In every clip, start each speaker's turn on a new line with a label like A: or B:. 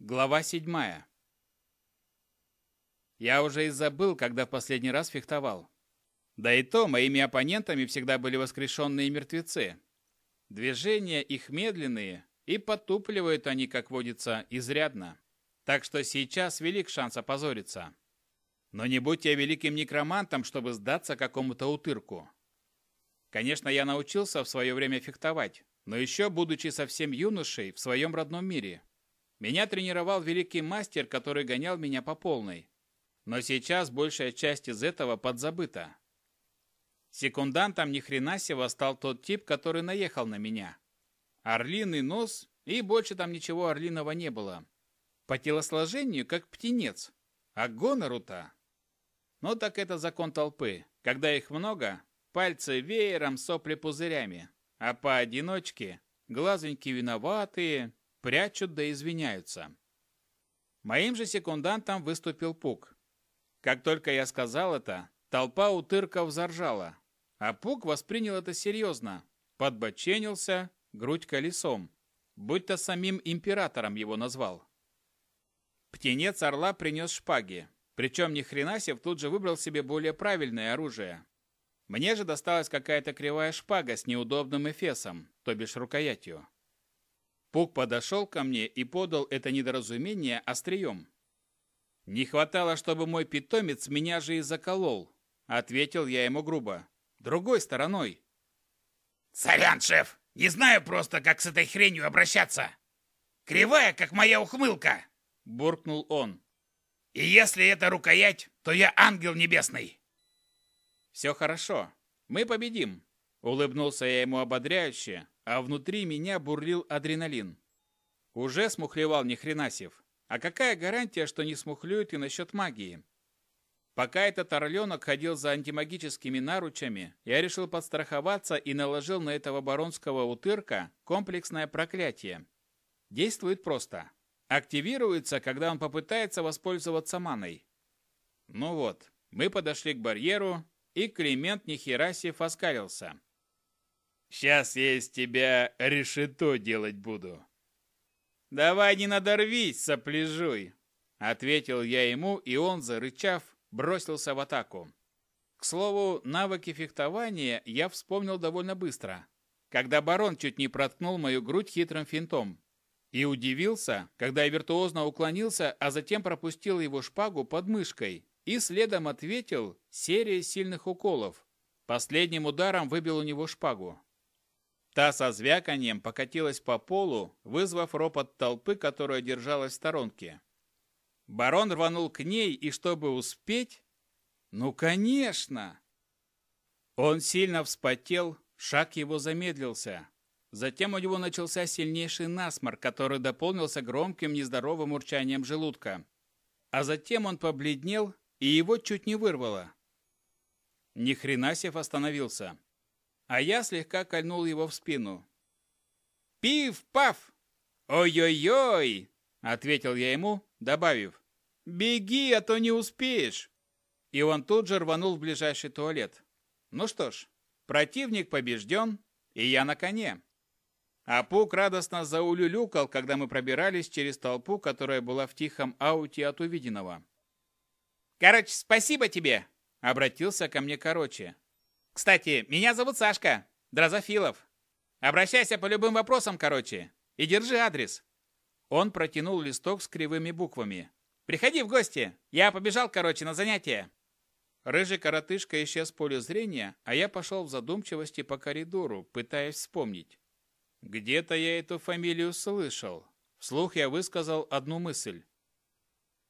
A: Глава седьмая. Я уже и забыл, когда в последний раз фехтовал. Да и то, моими оппонентами всегда были воскрешенные мертвецы. Движения их медленные, и потупливают они, как водится, изрядно. Так что сейчас велик шанс опозориться. Но не будь я великим некромантом, чтобы сдаться какому-то утырку. Конечно, я научился в свое время фехтовать, но еще будучи совсем юношей в своем родном мире – меня тренировал великий мастер, который гонял меня по полной. Но сейчас большая часть из этого подзабыта. Секундантом ни хрена сего стал тот тип, который наехал на меня. Орлиный нос, и больше там ничего орлиного не было. По телосложению, как птенец. А гонору-то... Ну так это закон толпы. Когда их много, пальцы веером, сопли пузырями. А поодиночке глазоньки виноватые, прячут да извиняются. Моим же секундантом выступил Пук. Как только я сказал это, толпа утырков заржала, а Пук воспринял это серьезно, подбоченился, грудь колесом, будь-то самим императором его назвал. Птенец орла принес шпаги, причем ни хренасев тут же выбрал себе более правильное оружие. Мне же досталась какая-то кривая шпага с неудобным эфесом, то бишь рукоятью. Пук подошел ко мне и подал это недоразумение острием. «Не хватало, чтобы мой питомец меня же и заколол», — ответил я ему грубо. «Другой стороной».
B: «Сорян, шеф! Не знаю просто, как с этой хренью обращаться! Кривая, как моя ухмылка!» — буркнул он. «И если это рукоять, то я ангел небесный!»
A: «Все хорошо. Мы победим!» — улыбнулся я ему ободряюще, а внутри меня бурлил адреналин. Уже смухлевал Нехренасев. А какая гарантия, что не смухлюет и насчет магии? Пока этот орленок ходил за антимагическими наручами, я решил подстраховаться и наложил на этого баронского утырка комплексное проклятие. Действует просто. Активируется, когда он попытается воспользоваться маной. Ну вот, мы подошли к барьеру, и Климент Нехерасев оскалился. Сейчас я из тебя решето делать буду. Давай не надорвись, сопляжуй, ответил я ему, и он, зарычав, бросился в атаку. К слову, навыки фехтования я вспомнил довольно быстро, когда барон чуть не проткнул мою грудь хитрым финтом. И удивился, когда я виртуозно уклонился, а затем пропустил его шпагу под мышкой и следом ответил серией сильных уколов. Последним ударом выбил у него шпагу. Та со звяканием покатилась по полу, вызвав ропот толпы, которая держалась в сторонке. Барон рванул к ней, и чтобы успеть... Ну, конечно! Он сильно вспотел, шаг его замедлился. Затем у него начался сильнейший насморк, который дополнился громким нездоровым урчанием желудка. А затем он побледнел, и его чуть не вырвало. Нехренасев остановился а я слегка кольнул его в спину. «Пиф-паф! Ой-ой-ой!» — ответил я ему, добавив. «Беги, а то не успеешь!» И он тут же рванул в ближайший туалет. Ну что ж, противник побежден, и я на коне. А Пук радостно заулюлюкал, когда мы пробирались через толпу, которая была в тихом ауте от увиденного. «Короче, спасибо тебе!» — обратился ко мне короче. Кстати, меня зовут Сашка, Дрозофилов. Обращайся по любым вопросам, короче. И держи адрес. Он протянул листок с кривыми буквами. Приходи в гости. Я побежал, короче, на занятия. Рыжий коротышка исчез в поле зрения, а я пошел в задумчивости по коридору, пытаясь вспомнить. Где-то я эту фамилию слышал. Вслух я высказал одну мысль.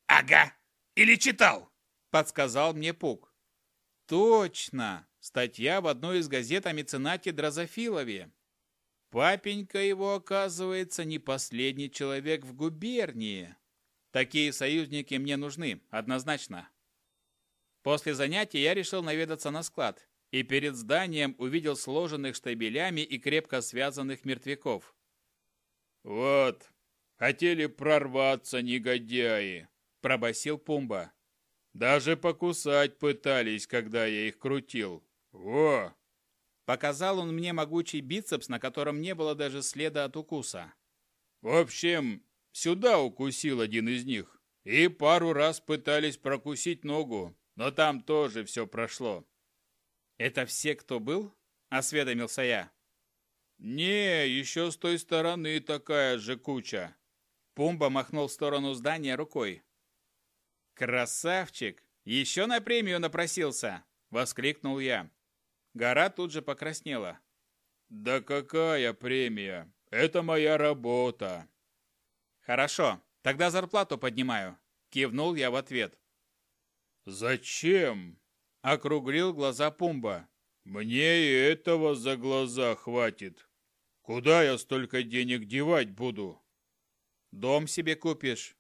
B: «Ага, или читал», —
A: подсказал мне Пук. «Точно! Статья в одной из газет о меценате Дрозофилове. Папенька его, оказывается, не последний человек в губернии. Такие союзники мне нужны, однозначно. После занятий я решил наведаться на склад и перед зданием увидел сложенных штабелями и крепко связанных мертвяков. «Вот, хотели прорваться негодяи!» – пробасил Пумба. «Даже покусать пытались, когда я их крутил. «О!» Показал он мне могучий бицепс, на котором не было даже следа от укуса. «В общем, Сюда укусил один из них. И пару раз пытались прокусить ногу, но там тоже все прошло.
B: «Это все, кто был?» – осведомился я.
A: «Не, еще с той стороны такая же куча».
B: Пумба махнул в сторону здания рукой. «Красавчик! Еще на премию напросился!» – воскликнул я. Гора тут же покраснела.
A: «Да какая премия? Это моя работа!»
B: «Хорошо, тогда зарплату поднимаю», – кивнул я в ответ.
A: «Зачем?» – округлил глаза Пумба. «Мне и этого за глаза хватит. Куда я столько денег девать буду?»
B: «Дом себе купишь?»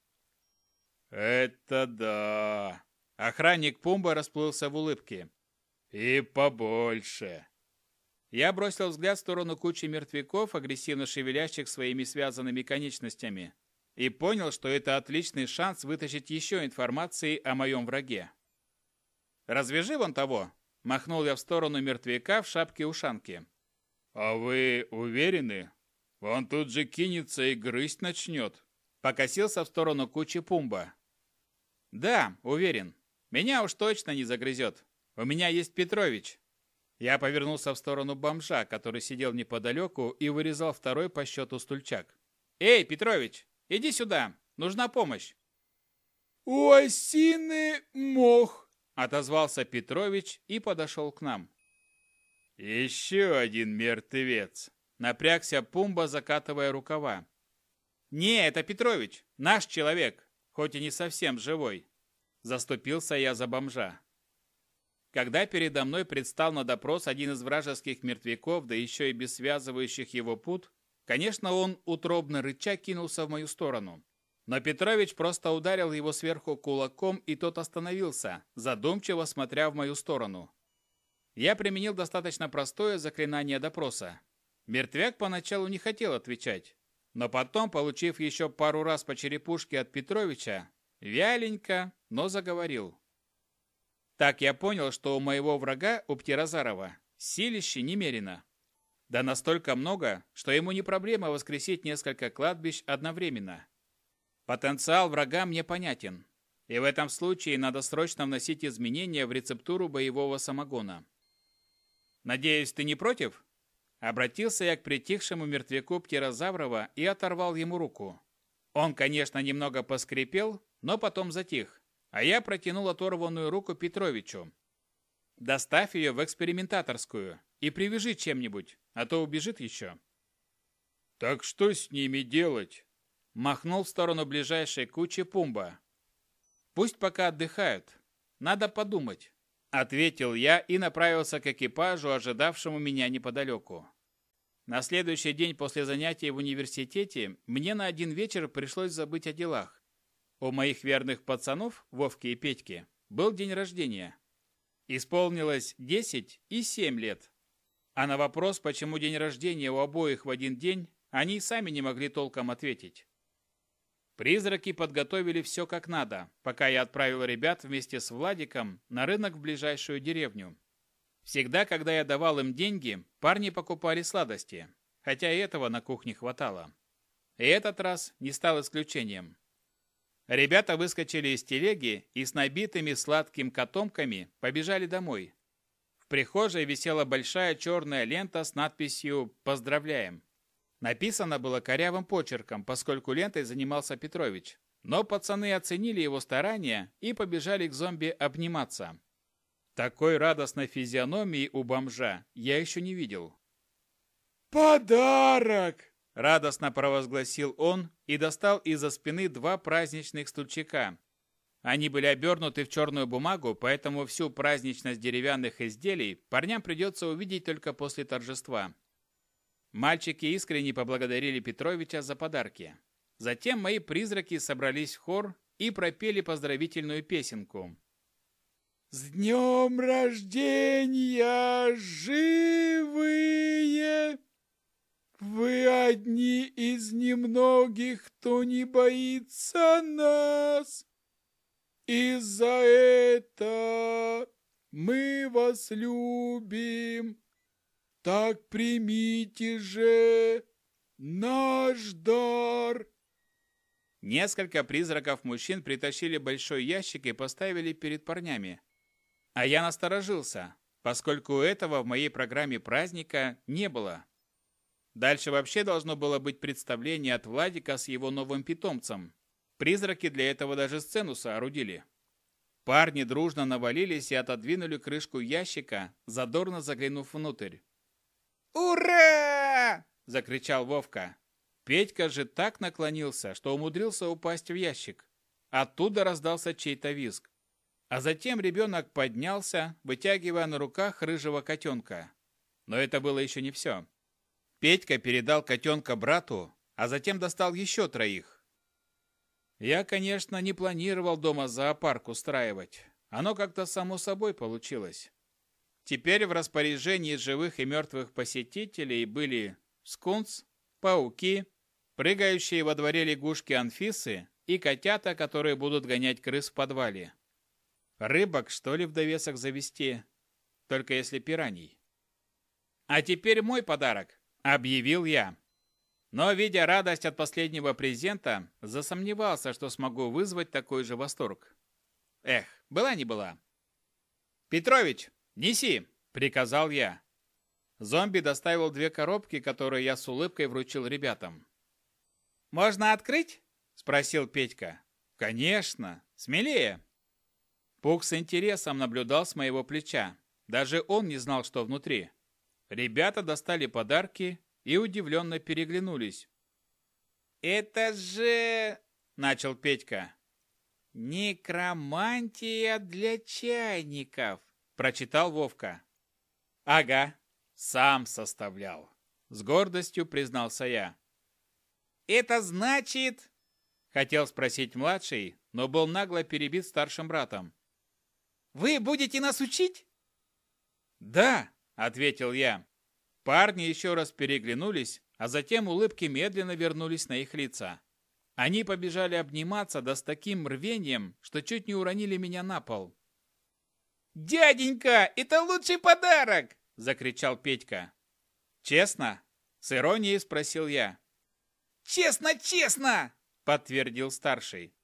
A: «Это да!»
B: Охранник Пумба расплылся в улыбке.
A: «И побольше!»
B: Я бросил взгляд в сторону кучи мертвяков, агрессивно шевелящих своими связанными конечностями, и понял, что это отличный шанс вытащить еще информации о моем враге. «Развяжи вон того!» – махнул я в сторону мертвяка в шапке-ушанке.
A: «А вы уверены? Он тут же кинется и грызть начнет!»
B: Покосился в сторону кучи Пумба. «Да, уверен. Меня уж точно не загрызет. У меня есть Петрович, я повернулся в сторону бомжа, который сидел неподалеку и вырезал второй по счету стульчак. «Эй, Петрович, иди сюда, нужна помощь!»
A: «У осины мох!»
B: – отозвался Петрович и подошел к нам.
A: «Еще один мертвец!» – напрягся Пумба, закатывая рукава.
B: «Не, это Петрович, наш человек, хоть и не совсем живой!» Заступился я за бомжа. Когда передо мной предстал на допрос один из вражеских мертвяков, да еще и без связывающих его пут, конечно, он утробно рыча кинулся в мою сторону. Но Петрович просто ударил его сверху кулаком, и тот остановился, задумчиво смотря в мою сторону. Я применил достаточно простое заклинание допроса. Мертвяк поначалу не хотел отвечать, но потом, получив еще пару раз по черепушке от Петровича, вяленько, но заговорил. Так я понял, что у моего врага, у Птирозарова, силище немерено. Да настолько много, что ему не проблема воскресить несколько кладбищ одновременно. Потенциал врага мне понятен, и в этом случае надо срочно вносить изменения в рецептуру боевого самогона. «Надеюсь, ты не против?» Обратился я к притихшему мертвяку Птерозаврова и оторвал ему руку. Он, конечно, немного поскрипел, но потом затих а я протянул оторванную руку Петровичу. «Доставь ее в экспериментаторскую и привяжи чем-нибудь, а то убежит еще».
A: «Так что с ними делать?»
B: Махнул в сторону ближайшей кучи Пумба. «Пусть пока отдыхают. Надо подумать», — ответил я и направился к экипажу, ожидавшему меня неподалеку. На следующий день после занятий в университете мне на один вечер пришлось забыть о делах. У моих верных пацанов, Вовки и Петьки, был день рождения. Исполнилось 10 и 7 лет. А на вопрос, почему день рождения у обоих в один день, они сами не могли толком ответить. Призраки подготовили все как надо, пока я отправил ребят вместе с Владиком на рынок в ближайшую деревню. Всегда, когда я давал им деньги, парни покупали сладости, хотя и этого на кухне хватало. И этот раз не стал исключением. Ребята выскочили из телеги и с набитыми сладким котомками побежали домой. В прихожей висела большая черная лента с надписью «Поздравляем». Написано было корявым почерком, поскольку лентой занимался Петрович. Но пацаны оценили его старания и побежали к зомби обниматься. Такой радостной физиономии у бомжа я еще не видел.
A: «Подарок!»
B: Радостно провозгласил он и достал из-за спины два праздничных стульчика. Они были обернуты в черную бумагу, поэтому всю праздничность деревянных изделий парням придется увидеть только после торжества. Мальчики искренне поблагодарили Петровича за подарки. Затем мои призраки собрались в хор и пропели поздравительную песенку.
A: «С днем рождения, живые!» Вы одни из немногих, кто не боится нас. И за это мы вас любим. Так примите же наш дар. Несколько призраков-мужчин притащили большой ящик и поставили перед парнями. А я насторожился, поскольку этого в моей программе праздника не было. Дальше вообще должно было быть представление от Владика с его новым питомцем. Призраки для этого даже сцену соорудили. Парни дружно навалились и отодвинули крышку ящика, задорно заглянув внутрь.
B: «Ура!»
A: – закричал Вовка. Петька же так наклонился, что умудрился упасть в ящик. Оттуда раздался чей-то визг. А затем ребенок поднялся, вытягивая на руках рыжего котенка. Но это было еще не все. Петька передал котенка брату, а затем достал еще троих. Я, конечно, не планировал дома зоопарк устраивать. Оно как-то само собой получилось. Теперь в распоряжении живых и мертвых посетителей были скунс, пауки, прыгающие во дворе лягушки Анфисы и котята, которые будут гонять крыс в подвале. Рыбок, что ли, в довесок завести? Только если пираний. А теперь мой подарок, объявил я. Но, видя радость от последнего презента, засомневался, что смогу вызвать такой же восторг. Эх, была не была. «Петрович, неси!» – приказал я. Зомби доставил две коробки, которые я с улыбкой вручил ребятам. «Можно открыть?» – спросил Петька. «Конечно! Смелее!» Пук с интересом наблюдал с моего плеча. Даже он не знал, что внутри. Ребята достали подарки и удивленно переглянулись. «Это же...» – начал Петька. «Некромантия для чайников», – прочитал Вовка. «Ага, сам составлял», – с гордостью признался я. «Это значит...» – хотел спросить младший, но был нагло перебит старшим братом. Вы будете нас учить?» «Да», — ответил я. Парни еще раз переглянулись, а затем улыбки медленно вернулись на их лица. Они побежали обниматься, да с таким рвением, что чуть не уронили меня на пол.
B: «Дяденька, это лучший подарок!» – закричал Петька.
A: «Честно?» – с иронией спросил я.
B: «Честно, честно!» – подтвердил старший.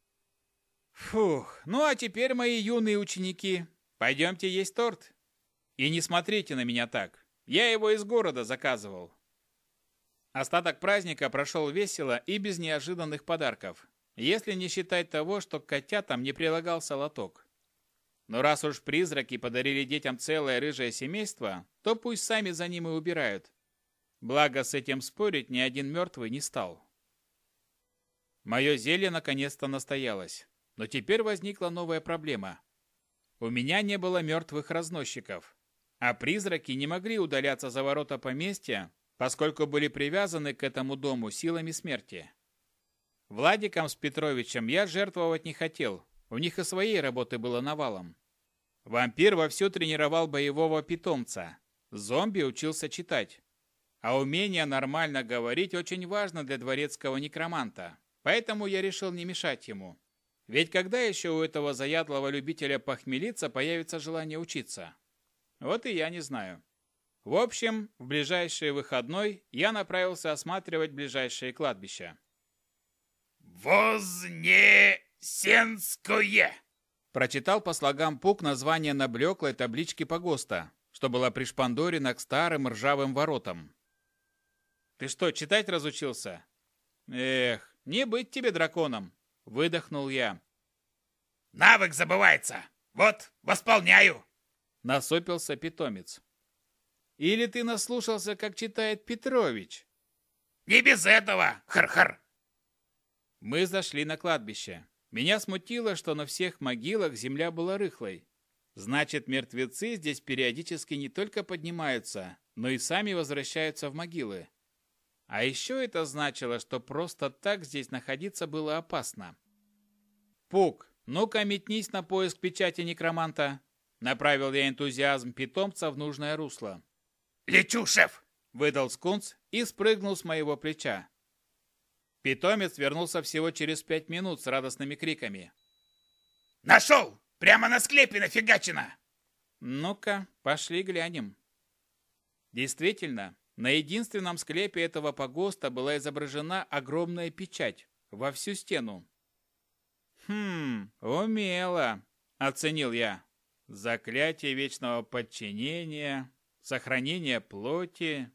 A: Фух, ну а теперь, мои юные ученики, пойдемте есть торт. И не смотрите на меня так. Я его из города заказывал. Остаток праздника прошел весело и без неожиданных подарков, если не считать того, что к котятам не прилагался лоток. Но раз уж призраки подарили детям целое рыжее семейство, то пусть сами за ним и убирают. Благо, с этим спорить ни один мертвый не стал. Мое зелье наконец-то настоялось. Но теперь возникла новая проблема. У меня не было мертвых разносчиков, а призраки не могли удаляться за ворота поместья, поскольку были привязаны к этому дому силами смерти. Владиком с Петровичем я жертвовать не хотел, у них и своей работы было навалом. Вампир вовсю тренировал боевого питомца, зомби учился читать. А умение нормально говорить очень важно для дворецкого некроманта, поэтому я решил не мешать ему. Ведь когда еще у этого заядлого любителя похмелиться появится желание учиться? Вот и я не знаю. В общем, в ближайший выходной я направился осматривать ближайшие кладбища.
B: «Вознесенское!»
A: Прочитал по слогам Пук название на блеклой табличке погоста, что была пришпандорена к старым ржавым воротам. «Ты что, читать разучился?» «Эх, не быть тебе драконом!» Выдохнул я.
B: «Навык забывается! Вот, восполняю!»
A: Насопился питомец. «Или ты наслушался, как читает Петрович?»
B: «Не без этого! Хар-хар!»
A: Мы зашли на кладбище. Меня смутило, что на всех могилах земля была рыхлой. Значит, мертвецы здесь периодически не только поднимаются, но и сами возвращаются в могилы. А еще это значило, что просто так здесь находиться было опасно. «Пук, ну-ка метнись на поиск печати некроманта!» Направил я энтузиазм питомца в нужное русло.
B: «Лечу, шеф!»
A: – выдал скунс и спрыгнул с моего плеча. Питомец вернулся всего через пять минут с радостными криками.
B: «Нашел! Прямо на склепе нафигачено!»
A: «Ну-ка, пошли глянем». Действительно, на единственном склепе этого погоста была изображена огромная печать, во всю стену. «Хм, умело», — оценил я. «Заклятие вечного подчинения, сохранение плоти,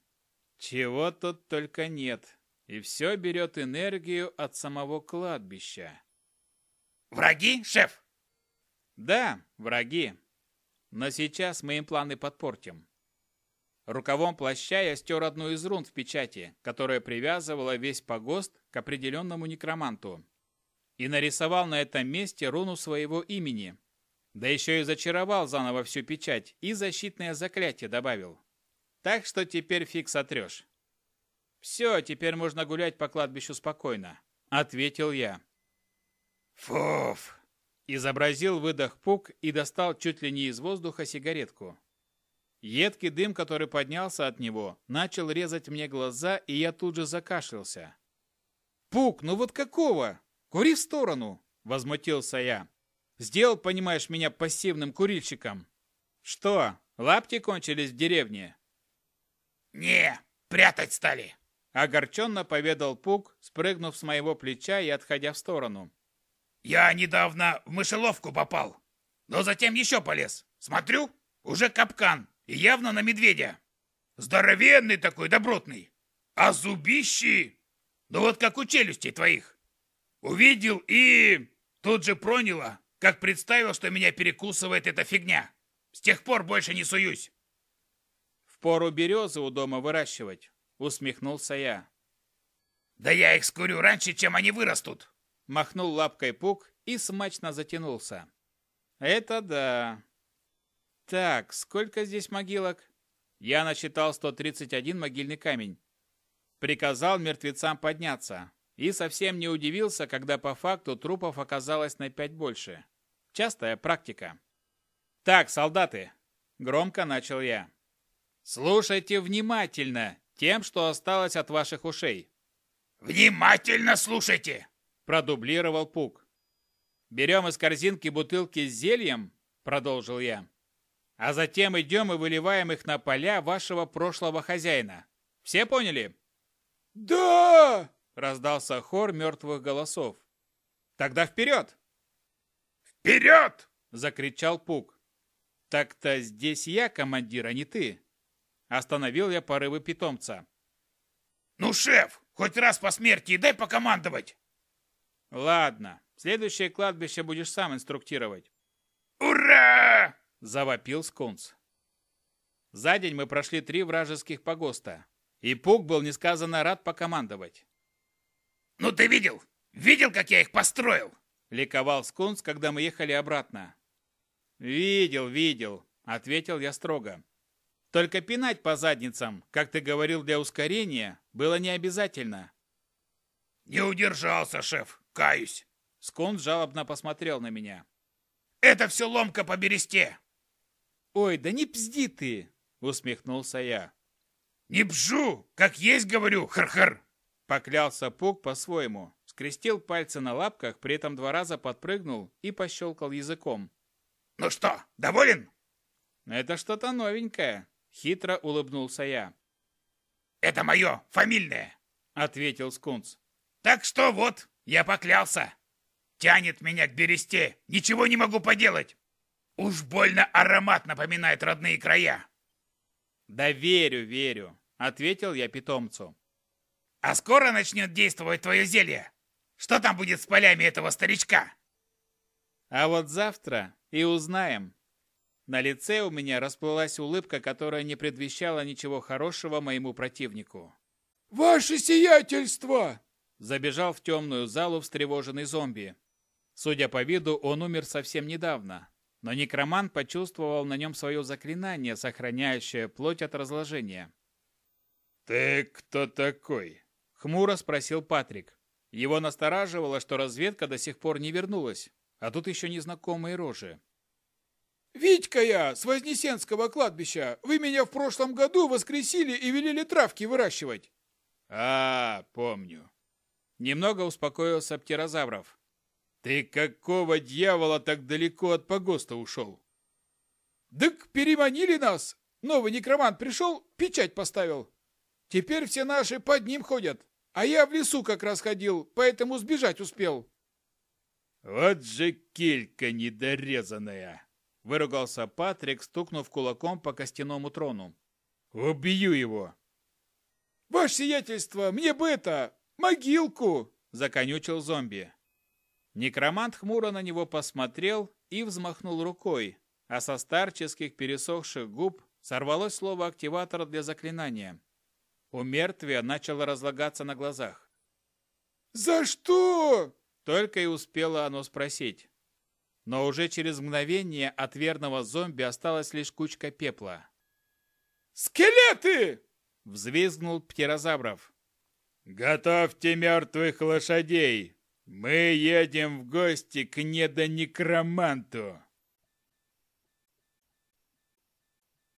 A: чего тут только нет, и все берет энергию от самого кладбища».
B: «Враги, шеф?»
A: «Да, враги. Но сейчас мы им планы подпортим. Рукавом плаща я стер одну из рун в печати, которая привязывала весь погост к определенному некроманту. И нарисовал на этом месте руну своего имени. Да еще и зачаровал заново всю печать и защитное заклятие добавил. Так что теперь фиг сотрешь. «Все, теперь можно гулять по кладбищу спокойно», — ответил я.
B: «Фуф!»
A: — изобразил выдох Пук и достал чуть ли не из воздуха сигаретку. Едкий дым, который поднялся от него, начал резать мне глаза, и я тут же закашлялся. «Пук, ну вот какого? Кури в сторону!» – возмутился я. «Сделал, понимаешь, меня пассивным курильщиком». «Что, лапти кончились в деревне?»
B: «Не, прятать стали!»
A: – огорченно поведал Пук, спрыгнув с моего плеча и отходя в сторону.
B: «Я недавно в мышеловку попал, но затем еще полез. Смотрю, уже капкан, и явно на медведя. Здоровенный такой, добротный. А зубищи, ну вот как у челюстей твоих. Увидел и тут же проняло, как представил, что меня перекусывает эта фигня. С тех пор больше не суюсь.
A: В пору березы у дома выращивать, усмехнулся я.
B: Да я их скурю раньше, чем они вырастут.
A: Махнул лапкой пук и смачно затянулся. Это да. Так, сколько здесь могилок? Я насчитал 131 могильный камень. Приказал мертвецам подняться. И совсем не удивился, когда по факту трупов оказалось на пять больше. Частая практика. Так, солдаты, громко начал я. Слушайте внимательно тем, что осталось от ваших ушей.
B: Внимательно слушайте,
A: продублировал Пук. Берем из корзинки бутылки с зельем, продолжил я. А затем идем и выливаем их на поля вашего прошлого хозяина. Все поняли?
B: Да!
A: Раздался хор мертвых голосов. Тогда вперед!
B: Вперед!
A: Закричал Пук. Так-то здесь я командир, а не ты. Остановил я порывы питомца.
B: Ну, шеф, хоть раз по смерти дай покомандовать.
A: Ладно, следующее кладбище будешь сам инструктировать.
B: Ура!
A: – завопил скунс. За день мы прошли три вражеских погоста, и Пук был несказанно рад покомандовать.
B: «Ну ты видел? Видел, как я их построил?»
A: – ликовал скунс, когда мы ехали обратно. «Видел, видел», – ответил я строго. «Только пинать по задницам, как ты говорил для ускорения, было не обязательно».
B: «Не удержался, шеф, каюсь».
A: Скунс жалобно посмотрел на меня.
B: «Это все ломка по бересте.
A: «Ой, да не бзди ты!» — усмехнулся я.
B: «Не бзжу, как есть говорю, хар-хар!»
A: Поклялся Пук по-своему, скрестил пальцы на лапках, при этом два раза подпрыгнул и пощелкал языком.
B: «Ну что, доволен?»
A: «Это что-то новенькое», — хитро улыбнулся я.
B: «Это мое, фамильное», —
A: ответил Скунс.
B: «Так что вот, я поклялся. Тянет меня к бересте, ничего не могу поделать. Уж больно аромат напоминает родные края.
A: Да верю, верю, ответил я питомцу.
B: А скоро начнет действовать твое зелье. Что там будет с полями этого старичка?
A: А вот завтра и узнаем. На лице у меня расплылась улыбка, которая не предвещала ничего хорошего моему противнику.
B: «Ваше сиятельство!»
A: Забежал в темную залу встревоженный зомби. Судя по виду, он умер совсем недавно, но некроман почувствовал на нем свое заклинание, сохраняющее плоть от разложения.
B: «Ты кто такой?»
A: — хмуро спросил Патрик. Его настораживало, что разведка до сих пор не вернулась, а тут еще незнакомые рожи.
C: «Витька я, с Вознесенского кладбища. Вы меня в прошлом году воскресили и велели травки выращивать».
A: «А, помню». Немного успокоился Птерозавров. Ты какого дьявола так далеко от погоста ушел?
C: Дык переманили нас. Новый некромант пришел, печать поставил. Теперь все наши под ним ходят. А я в лесу как раз ходил, поэтому сбежать успел.
A: Вот же килька недорезанная! Выругался Патрик, стукнув кулаком по костяному трону. Убью его!
C: Ваше сиятельство, мне бы это, могилку!
A: Законючил зомби. Некромант хмуро на него посмотрел и взмахнул рукой, а со старческих пересохших губ сорвалось слово активатора для заклинания. У мертвия начало разлагаться на глазах.
C: «За что?»
A: Только и успело оно спросить. Но уже через мгновение от верного зомби осталась лишь кучка пепла.
C: «Скелеты!»
A: — взвизгнул Птерозавров. «Готовьте мертвых лошадей! Мы едем в гости к недонекроманту!»